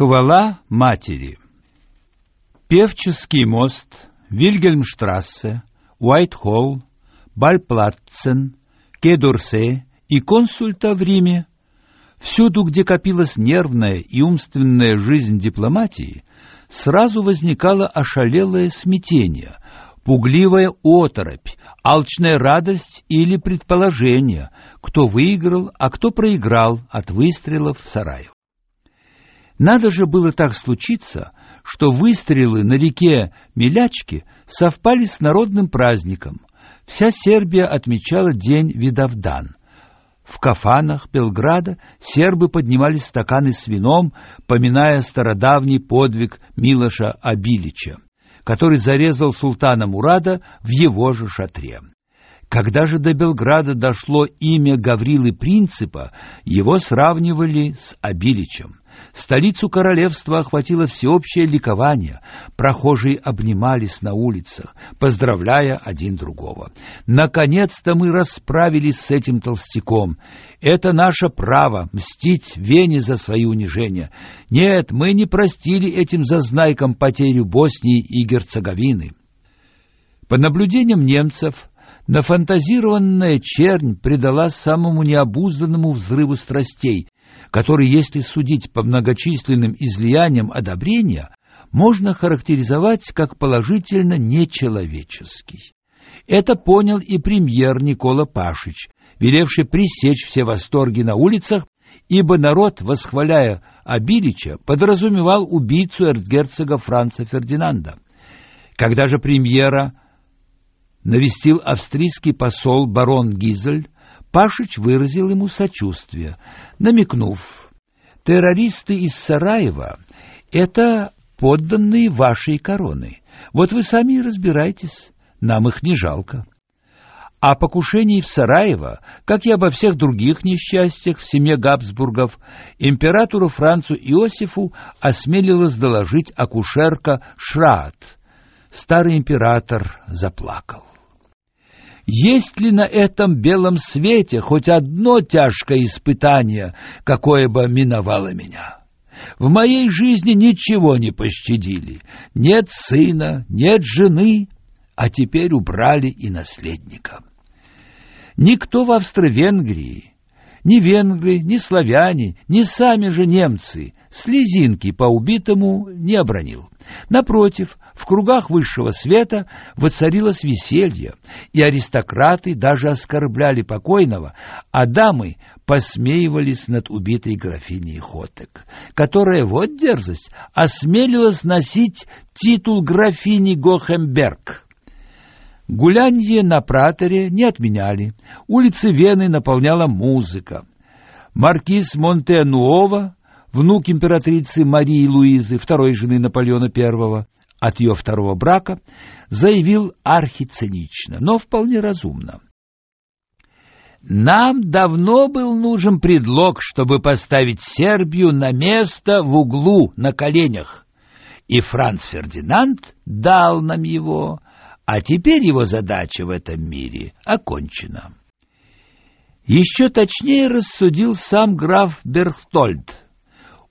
Хвала матери. Певческий мост, Вильгельмштрассе, Уайт-Холл, Бальплатцен, Кедурсе и консульта в Риме. Всюду, где копилась нервная и умственная жизнь дипломатии, сразу возникало ошалелое смятение, пугливая оторопь, алчная радость или предположение, кто выиграл, а кто проиграл от выстрелов в Сараево. Надо же было так случиться, что выстрелы на реке Милячки совпали с народным праздником. Вся Сербия отмечала День Видовдан. В кафанах Белграда сербы поднимали стаканы с вином, поминая стародавний подвиг Милоша Абилича, который зарезал султана Мурада в его же шатре. Когда же до Белграда дошло имя Гаврилы Принципа, его сравнивали с Абиличем. Столицу королевства охватило всеобщее ликование. Прохожие обнимались на улицах, поздравляя один другого. Наконец-то мы расправились с этим толстяком. Это наше право мстить Вене за свои унижения. Нет, мы не простили этим зазнайкам потерю Боснии и Герцеговины. По наблюдениям немцев, нафантазированная чернь предала самому необузданному взрыву страстей, который, если судить по многочисленным излияниям одобрения, можно характеризовать как положительно нечеловеческий. Это понял и премьер Никола Пашич, велевший пресечь все восторги на улицах, ибо народ, восхваляя Абилича, подразумевал убийцу эрцгерцога Франца Фердинанда. Когда же премьера навестил австрийский посол барон Гизель, Пашич выразил ему сочувствие, намекнув, террористы из Сараева — это подданные вашей короны. Вот вы сами и разбирайтесь, нам их не жалко. О покушении в Сараево, как и обо всех других несчастьях в семье Габсбургов, императору Францу Иосифу осмелилась доложить акушерка Шраат. Старый император заплакал. Есть ли на этом белом свете хоть одно тяжкое испытание, какое бы миновало меня? В моей жизни ничего не пощадили. Нет сына, нет жены, а теперь убрали и наследника. Никто в Австро-Венгрии, ни венгры, ни славяне, ни сами же немцы слезинки по убитому не обронил. Напротив, в кругах высшего света воцарилось веселье, и аристократы даже оскорбляли покойного, а дамы посмеивались над убитой графиней Хотек, которая, вот дерзость, осмелилась носить титул графини Гохемберг. Гулянье на праторе не отменяли, улицы Вены наполняла музыка. Маркиз Монтенуова внук императрицы Марии Луизы, второй жены Наполеона I, от ее второго брака, заявил архицинично, но вполне разумно. Нам давно был нужен предлог, чтобы поставить Сербию на место в углу на коленях. И Франц Фердинанд дал нам его, а теперь его задача в этом мире окончена. Еще точнее рассудил сам граф Берхтольд,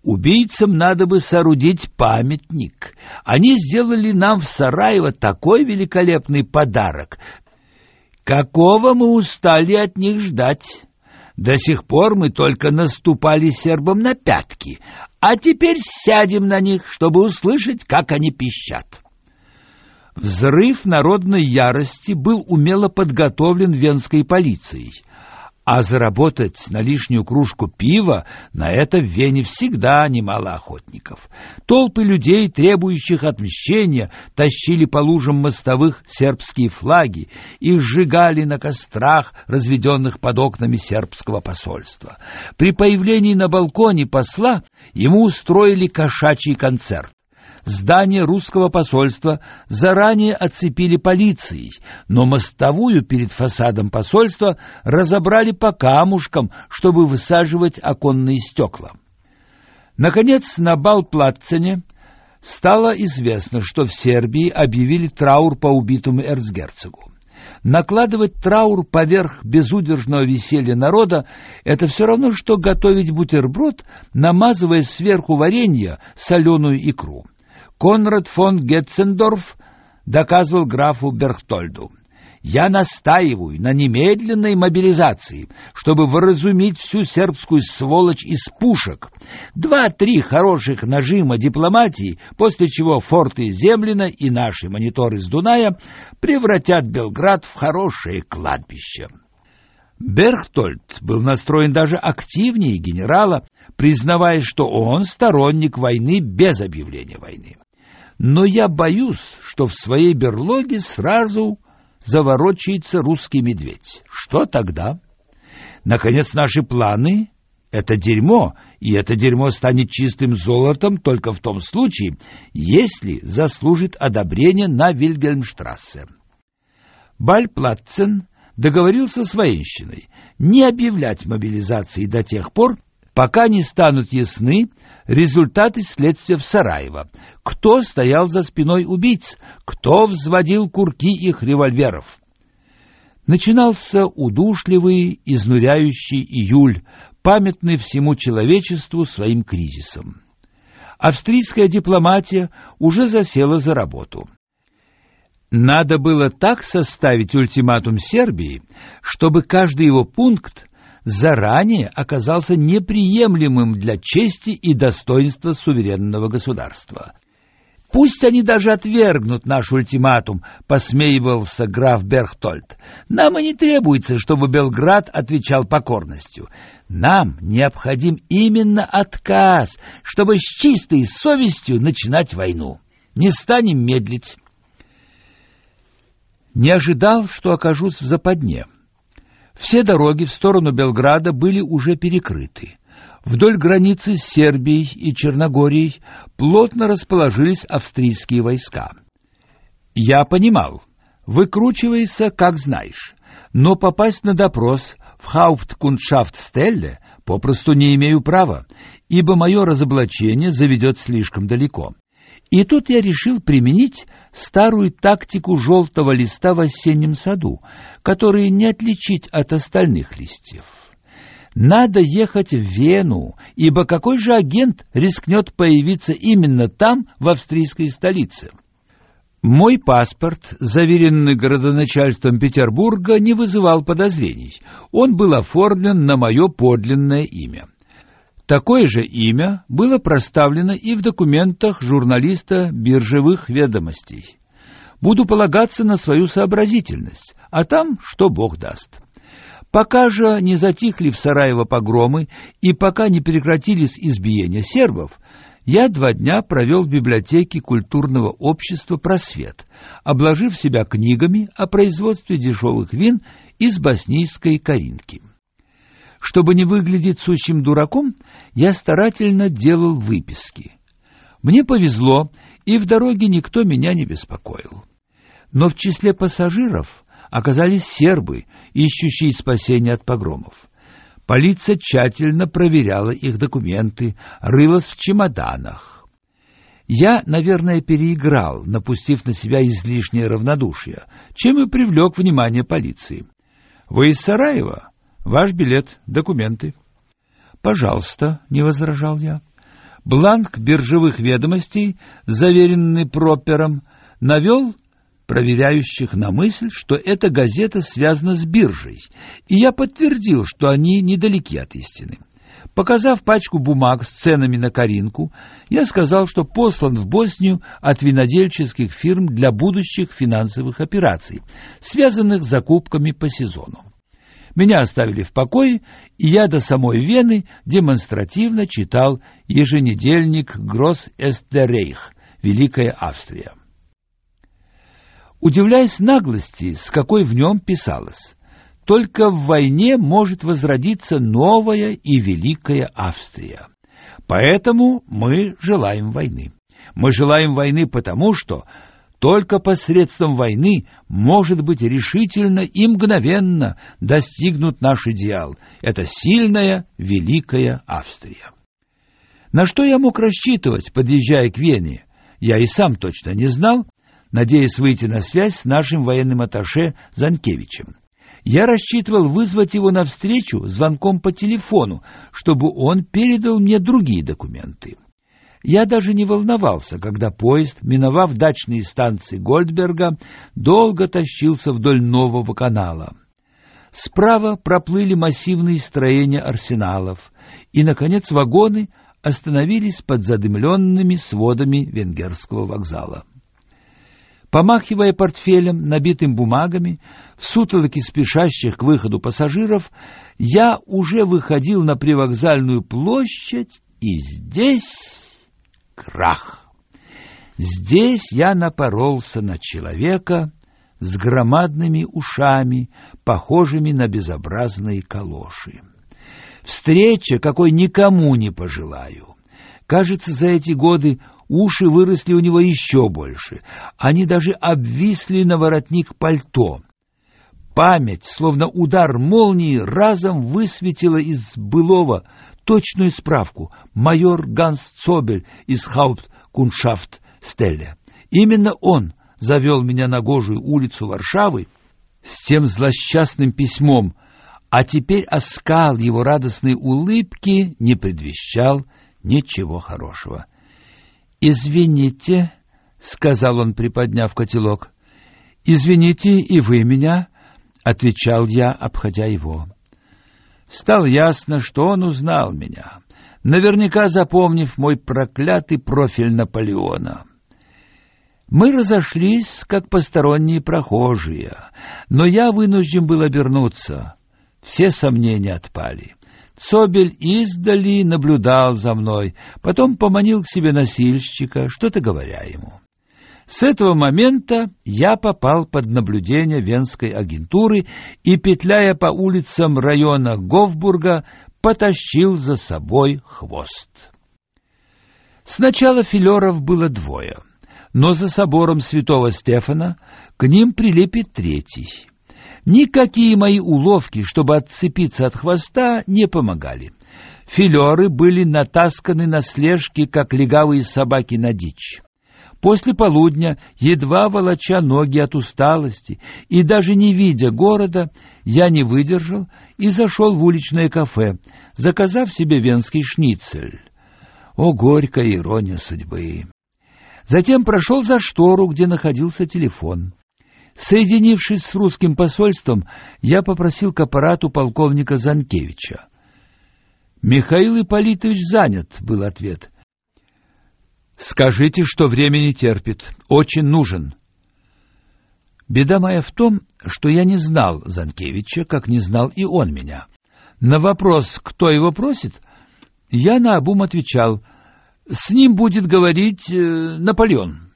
Убийцам надо бы соорудить памятник. Они сделали нам в Сараево такой великолепный подарок, какого мы устали от них ждать. До сих пор мы только наступали сербам на пятки, а теперь сядем на них, чтобы услышать, как они пищат. Взрыв народной ярости был умело подготовлен венской полицией а заработать на лишнюю кружку пива на это в Вене всегда немало охотников. Толпы людей, требующих отмщения, тащили по лужам мостовых сербские флаги и сжигали на кострах, разведенных под окнами сербского посольства. При появлении на балконе посла ему устроили кошачий концерт. Здание русского посольства заранее оцепили полицией, но мостовую перед фасадом посольства разобрали по камушкам, чтобы высаживать оконные стекла. Наконец, на Балплатцене стало известно, что в Сербии объявили траур по убитому эрцгерцогу. Накладывать траур поверх безудержного веселья народа — это все равно, что готовить бутерброд, намазывая сверху варенье соленую икру. Конрад фон Гетцендорф доказывал графу Берхтольду. Я настаиваю на немедленной мобилизации, чтобы выразумить всю сербскую сволочь из пушек. Два-три хороших нажима дипломатии, после чего форты Землина и наши мониторы с Дуная превратят Белград в хорошее кладбище. Берхтольд был настроен даже активнее генерала, признавая, что он сторонник войны без объявления войны. Но я боюсь, что в своей берлоге сразу заворочается русский медведь. Что тогда? Наконец, наши планы — это дерьмо, и это дерьмо станет чистым золотом только в том случае, если заслужит одобрение на Вильгельмштрассе. Бальплатцен договорился с военщиной не объявлять мобилизации до тех пор, пока не станут ясны результаты следствия в Сараево. Кто стоял за спиной убийц? Кто взводил курки их револьверов? Начинался удушливый, изнуряющий июль, памятный всему человечеству своим кризисом. Австрийская дипломатия уже засела за работу. Надо было так составить ультиматум Сербии, чтобы каждый его пункт заранее оказался неприемлемым для чести и достоинства суверенного государства. Пусть они даже отвергнут наш ультиматум, посмеивался граф Берхтольд. Нам и не требуется, чтобы Белград отвечал покорностью. Нам необходим именно отказ, чтобы с чистой совестью начинать войну. Не станем медлить. Не ожидал, что окажусь в западне. Все дороги в сторону Белграда были уже перекрыты. Вдоль границы с Сербией и Черногорией плотно расположились австрийские войска. Я понимал, выкручивайся, как знаешь, но попасть на допрос в Хаупткундшафт-Стелле попросту не имею права, ибо мое разоблачение заведет слишком далеко. И тут я решил применить старую тактику желтого листа в осеннем саду, который не отличить от остальных листьев. Надо ехать в Вену, ибо какой же агент рискнет появиться именно там, в австрийской столице? Мой паспорт, заверенный городоначальством Петербурга, не вызывал подозрений. Он был оформлен на мое подлинное имя. Такое же имя было проставлено и в документах журналиста биржевых ведомостей. Буду полагаться на свою сообразительность, а там что Бог даст. Пока же не затихли в Сараево погромы и пока не прекратились избиения сербов, я два дня провел в библиотеке культурного общества «Просвет», обложив себя книгами о производстве дешевых вин из боснийской Каринки. Чтобы не выглядеть сущим дураком, я старательно делал выписки. Мне повезло, и в дороге никто меня не беспокоил. Но в числе пассажиров оказались сербы, ищущие спасения от погромов. Полиция тщательно проверяла их документы, рылась в чемоданах. Я, наверное, переиграл, напустив на себя излишнее равнодушие, чем и привлек внимание полиции. «Вы из Сараева?» Ваш билет, документы. Пожалуйста, не возражал я. Бланк биржевых ведомостей, заверенный пропером, навел проверяющих на мысль, что эта газета связана с биржей, и я подтвердил, что они недалеки от истины. Показав пачку бумаг с ценами на Каринку, я сказал, что послан в Боснию от винодельческих фирм для будущих финансовых операций, связанных с закупками по сезону. Меня оставили в покое, и я до самой Вены демонстративно читал еженедельник «Гросс Эстерейх» «Великая Австрия». Удивляясь наглости, с какой в нем писалось, только в войне может возродиться новая и великая Австрия. Поэтому мы желаем войны. Мы желаем войны потому, что только посредством войны может быть решительно и мгновенно достигнут наш идеал. Это сильная, великая Австрия. На что я мог рассчитывать, подъезжая к Вене? Я и сам точно не знал, надеясь выйти на связь с нашим военным атташе Занкевичем. Я рассчитывал вызвать его навстречу звонком по телефону, чтобы он передал мне другие документы. Я даже не волновался, когда поезд, миновав дачные станции Гольдберга, долго тащился вдоль нового канала. Справа проплыли массивные строения арсеналов, и, наконец, вагоны остановились под задымленными сводами венгерского вокзала. Помахивая портфелем, набитым бумагами, в сутолоке спешащих к выходу пассажиров, я уже выходил на привокзальную площадь, и здесь крах. Здесь я напоролся на человека с громадными ушами, похожими на безобразные калоши. Встреча, какой никому не пожелаю. Кажется, за эти годы уши выросли у него еще больше. Они даже обвисли на воротник пальто. Память, словно удар молнии, разом высветила из былого точную справку. Майор Ганс Цобель из Хаупткуншафт Стелле. Именно он завел меня на гожую улицу Варшавы с тем злосчастным письмом, а теперь оскал его радостной улыбки не предвещал ничего хорошего. «Извините», — сказал он, приподняв котелок. «Извините и вы меня», — отвечал я, обходя его. Стало ясно, что он узнал меня, наверняка запомнив мой проклятый профиль Наполеона. Мы разошлись, как посторонние прохожие, но я вынужден был обернуться. Все сомнения отпали. Собель издали наблюдал за мной, потом поманил к себе носильщика, что-то говоря ему. С этого момента я попал под наблюдение венской агентуры и, петляя по улицам района Гофбурга, потащил за собой хвост. Сначала филеров было двое, но за собором святого Стефана к ним прилепит третий. Никакие мои уловки, чтобы отцепиться от хвоста, не помогали. Филеры были натасканы на слежки, как легавые собаки на дичь. После полудня, едва волоча ноги от усталости и даже не видя города, я не выдержал и зашел в уличное кафе, заказав себе венский шницель. О, горькая ирония судьбы! Затем прошел за штору, где находился телефон. Соединившись с русским посольством, я попросил к аппарату полковника Занкевича. «Михаил Ипполитович занят», — был ответ. «Скажите, что время не терпит. Очень нужен». Беда моя в том, что я не знал Занкевича, как не знал и он меня. На вопрос, кто его просит, я наобум отвечал, «С ним будет говорить э, Наполеон».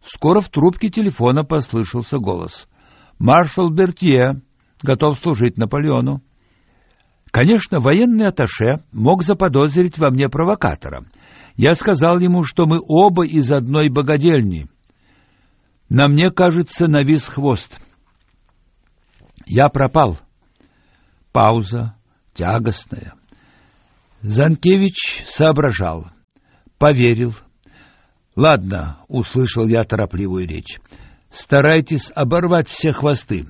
Скоро в трубке телефона послышался голос. «Маршал Бертье готов служить Наполеону». Конечно, военный атташе мог заподозрить во мне провокатора. Я сказал ему, что мы оба из одной богадельни. На мне, кажется, навис хвост. Я пропал. Пауза тягостная. Занкевич соображал, поверил, Ладно, услышал я торопливую речь. Старайтесь оборвать все хвосты.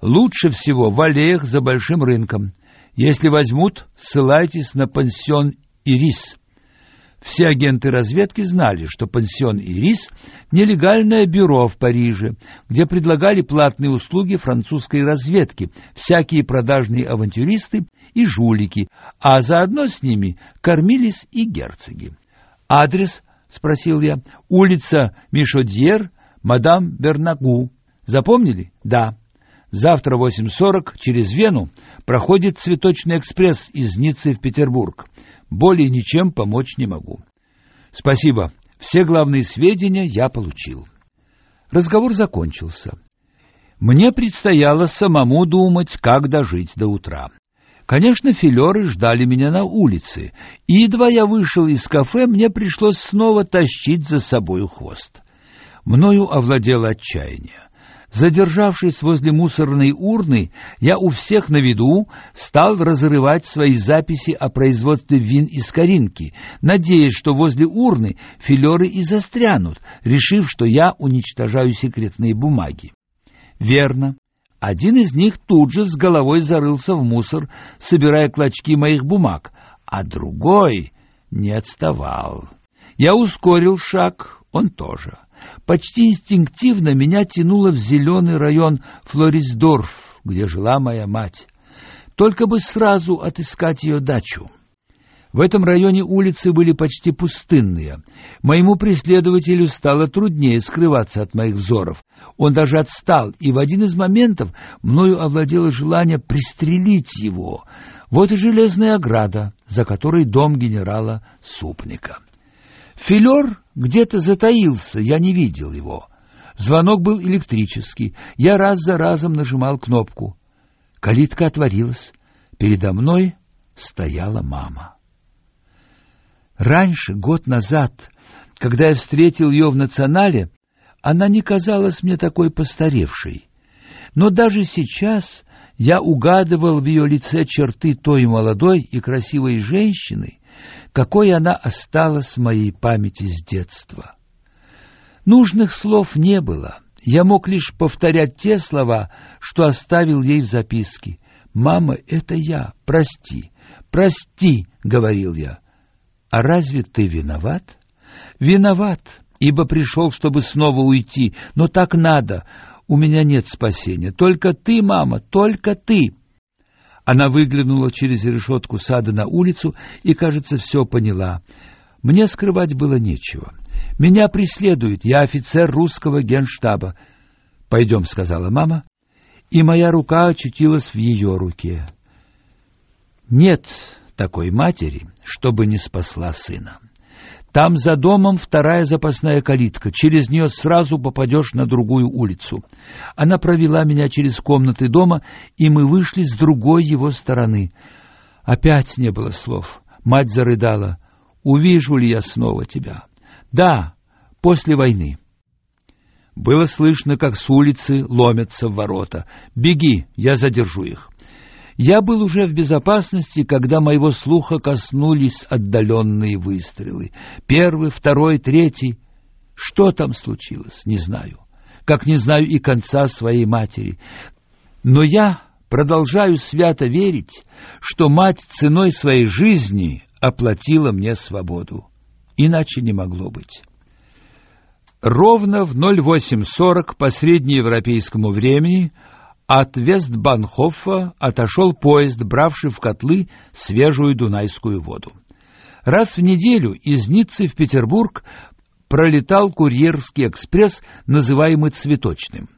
Лучше всего в аллеях за большим рынком. Если возьмут, ссылайтесь на пансион Ирис. Все агенты разведки знали, что пансион Ирис нелегальное бюро в Париже, где предлагали платные услуги французской разведки, всякие продажные авантюристы и жулики, а заодно с ними кормились и герцоги. Адрес — спросил я. «Улица Мишодьер, мадам Бернагу. Запомнили?» «Да». «Завтра в 8.40 через Вену проходит цветочный экспресс из Ниццы в Петербург. Более ничем помочь не могу». «Спасибо. Все главные сведения я получил». Разговор закончился. Мне предстояло самому думать, как дожить до утра. Конечно, филеры ждали меня на улице, и едва я вышел из кафе, мне пришлось снова тащить за собою хвост. Мною овладело отчаяние. Задержавшись возле мусорной урны, я у всех на виду стал разрывать свои записи о производстве вин из коринки, надеясь, что возле урны филеры и застрянут, решив, что я уничтожаю секретные бумаги. Верно. Один из них тут же с головой зарылся в мусор, собирая клочки моих бумаг, а другой не отставал. Я ускорил шаг, он тоже. Почти инстинктивно меня тянуло в зеленый район Флорисдорф, где жила моя мать. Только бы сразу отыскать ее дачу. В этом районе улицы были почти пустынные. Моему преследователю стало труднее скрываться от моих взоров. Он даже отстал, и в один из моментов мною овладело желание пристрелить его. Вот и железная ограда, за которой дом генерала Супника. Филер где-то затаился, я не видел его. Звонок был электрический. Я раз за разом нажимал кнопку. Калитка отворилась. Передо мной стояла мама. Раньше, год назад, когда я встретил ее в национале, она не казалась мне такой постаревшей. Но даже сейчас я угадывал в ее лице черты той молодой и красивой женщины, какой она осталась в моей памяти с детства. Нужных слов не было. Я мог лишь повторять те слова, что оставил ей в записке. «Мама, это я. Прости. Прости», — говорил я. «А разве ты виноват?» «Виноват, ибо пришел, чтобы снова уйти. Но так надо. У меня нет спасения. Только ты, мама, только ты». Она выглянула через решетку сада на улицу и, кажется, все поняла. Мне скрывать было нечего. Меня преследуют, я офицер русского генштаба. «Пойдем», — сказала мама, и моя рука очутилась в ее руке. Нет такой матери, чтобы не спасла сына. Там за домом вторая запасная калитка. Через нее сразу попадешь на другую улицу. Она провела меня через комнаты дома, и мы вышли с другой его стороны. Опять не было слов. Мать зарыдала. «Увижу ли я снова тебя?» «Да, после войны». Было слышно, как с улицы ломятся в ворота. «Беги, я задержу их». Я был уже в безопасности, когда моего слуха коснулись отдаленные выстрелы. Первый, второй, третий. Что там случилось, не знаю. Как не знаю и конца своей матери. Но я продолжаю свято верить, что мать ценой своей жизни оплатила мне свободу. Иначе не могло быть. Ровно в 08.40 по среднеевропейскому времени от Вестбанхофа отошел поезд, бравший в котлы свежую дунайскую воду. Раз в неделю из Ниццы в Петербург пролетал курьерский экспресс, называемый «Цветочным».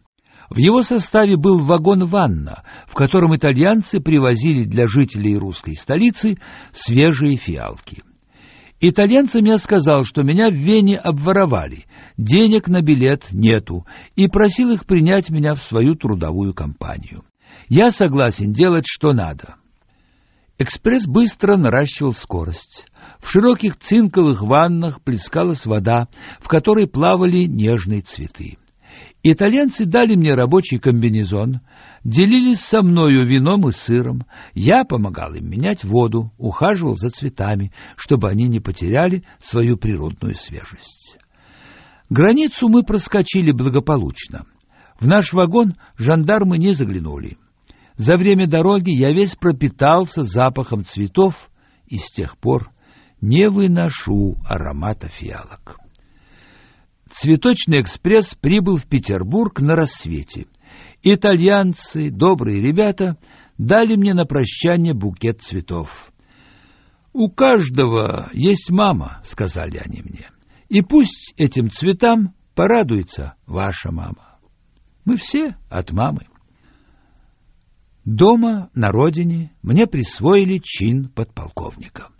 В его составе был вагон-ванна, в котором итальянцы привозили для жителей русской столицы свежие фиалки. Итальянцам я сказал, что меня в Вене обворовали, денег на билет нету, и просил их принять меня в свою трудовую компанию. Я согласен делать, что надо. Экспресс быстро наращивал скорость. В широких цинковых ваннах плескалась вода, в которой плавали нежные цветы. Итальянцы дали мне рабочий комбинезон, делились со мною вином и сыром. Я помогал им менять воду, ухаживал за цветами, чтобы они не потеряли свою природную свежесть. Границу мы проскочили благополучно. В наш вагон жандармы не заглянули. За время дороги я весь пропитался запахом цветов и с тех пор не выношу аромата фиалок. Цветочный экспресс прибыл в Петербург на рассвете. Итальянцы, добрые ребята, дали мне на прощание букет цветов. «У каждого есть мама», — сказали они мне, — «и пусть этим цветам порадуется ваша мама. Мы все от мамы». Дома, на родине, мне присвоили чин подполковника.